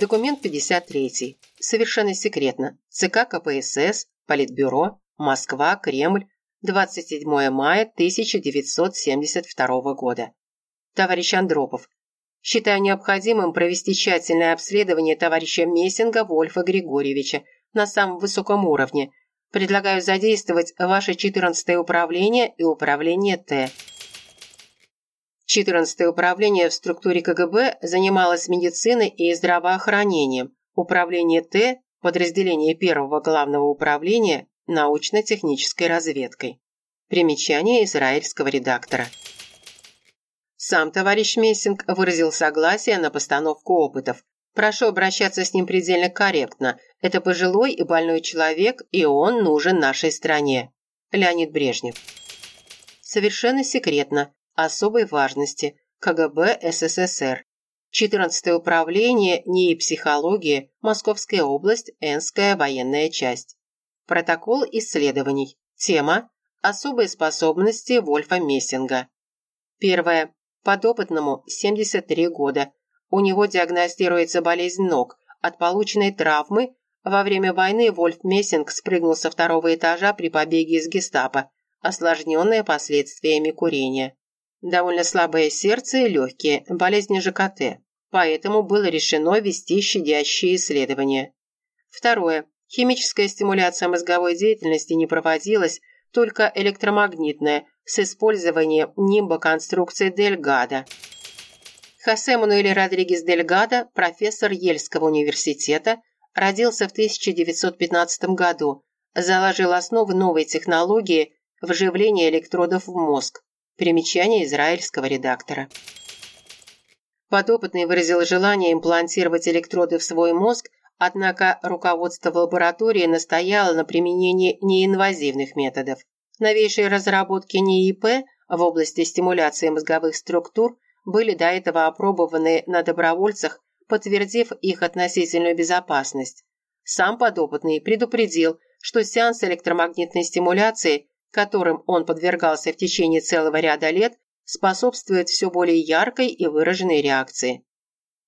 Документ 53. Совершенно секретно. ЦК КПСС, Политбюро, Москва, Кремль, 27 мая 1972 года. Товарищ Андропов, считаю необходимым провести тщательное обследование товарища Мессинга Вольфа Григорьевича на самом высоком уровне. Предлагаю задействовать ваше 14 управление и управление Т. 14 управление в структуре КГБ занималось медициной и здравоохранением. Управление Т – подразделение первого главного управления научно-технической разведкой. Примечание израильского редактора. Сам товарищ Мессинг выразил согласие на постановку опытов. Прошу обращаться с ним предельно корректно. Это пожилой и больной человек, и он нужен нашей стране. Леонид Брежнев. Совершенно секретно. Особой важности. КГБ СССР. 14 управление НИИ психологии, Московская область, Энская военная часть. Протокол исследований. Тема «Особые способности Вольфа Мессинга». Первое. Подопытному 73 года. У него диагностируется болезнь ног. От полученной травмы во время войны Вольф Мессинг спрыгнул со второго этажа при побеге из гестапо, осложненное последствиями курения. Довольно слабое сердце и легкие, болезнь ЖКТ. Поэтому было решено вести щадящие исследования. Второе. Химическая стимуляция мозговой деятельности не проводилась, только электромагнитная, с использованием нимбоконструкции Дельгада. Хосе Мануэль Родригес Дельгадо, профессор Ельского университета, родился в 1915 году, заложил основы новой технологии вживления электродов в мозг. Примечание израильского редактора. Подопытный выразил желание имплантировать электроды в свой мозг Однако руководство лаборатории настояло на применении неинвазивных методов. Новейшие разработки НИИП в области стимуляции мозговых структур были до этого опробованы на добровольцах, подтвердив их относительную безопасность. Сам подопытный предупредил, что сеанс электромагнитной стимуляции, которым он подвергался в течение целого ряда лет, способствует все более яркой и выраженной реакции.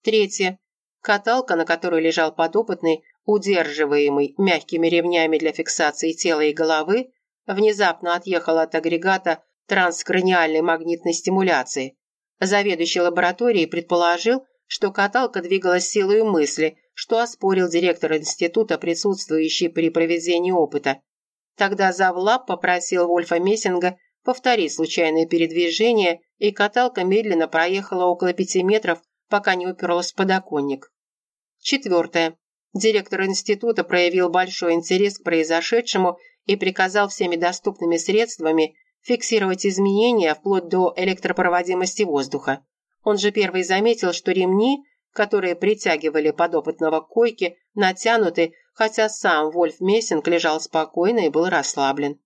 Третье. Каталка, на которой лежал подопытный, удерживаемый мягкими ремнями для фиксации тела и головы, внезапно отъехала от агрегата транскраниальной магнитной стимуляции. Заведующий лабораторией предположил, что каталка двигалась силой мысли, что оспорил директор института, присутствующий при проведении опыта. Тогда завлаб попросил Вольфа Мессинга повторить случайное передвижение, и каталка медленно проехала около пяти метров, пока не уперлась в подоконник. Четвертое. Директор института проявил большой интерес к произошедшему и приказал всеми доступными средствами фиксировать изменения вплоть до электропроводимости воздуха. Он же первый заметил, что ремни, которые притягивали подопытного к койке, натянуты, хотя сам Вольф Мессинг лежал спокойно и был расслаблен.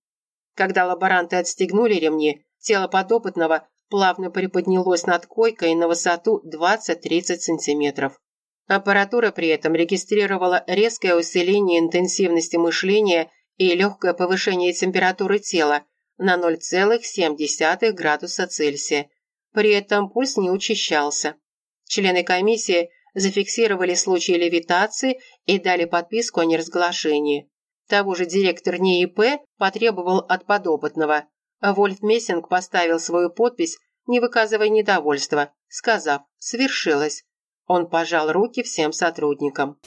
Когда лаборанты отстегнули ремни, тело подопытного плавно приподнялось над койкой на высоту 20-30 сантиметров. Аппаратура при этом регистрировала резкое усиление интенсивности мышления и легкое повышение температуры тела на 0,7 градуса Цельсия. При этом пульс не учащался. Члены комиссии зафиксировали случаи левитации и дали подписку о неразглашении. Того же директор НИИП потребовал от подопытного. Вольф Мессинг поставил свою подпись, не выказывая недовольства, сказав «свершилось». Он пожал руки всем сотрудникам.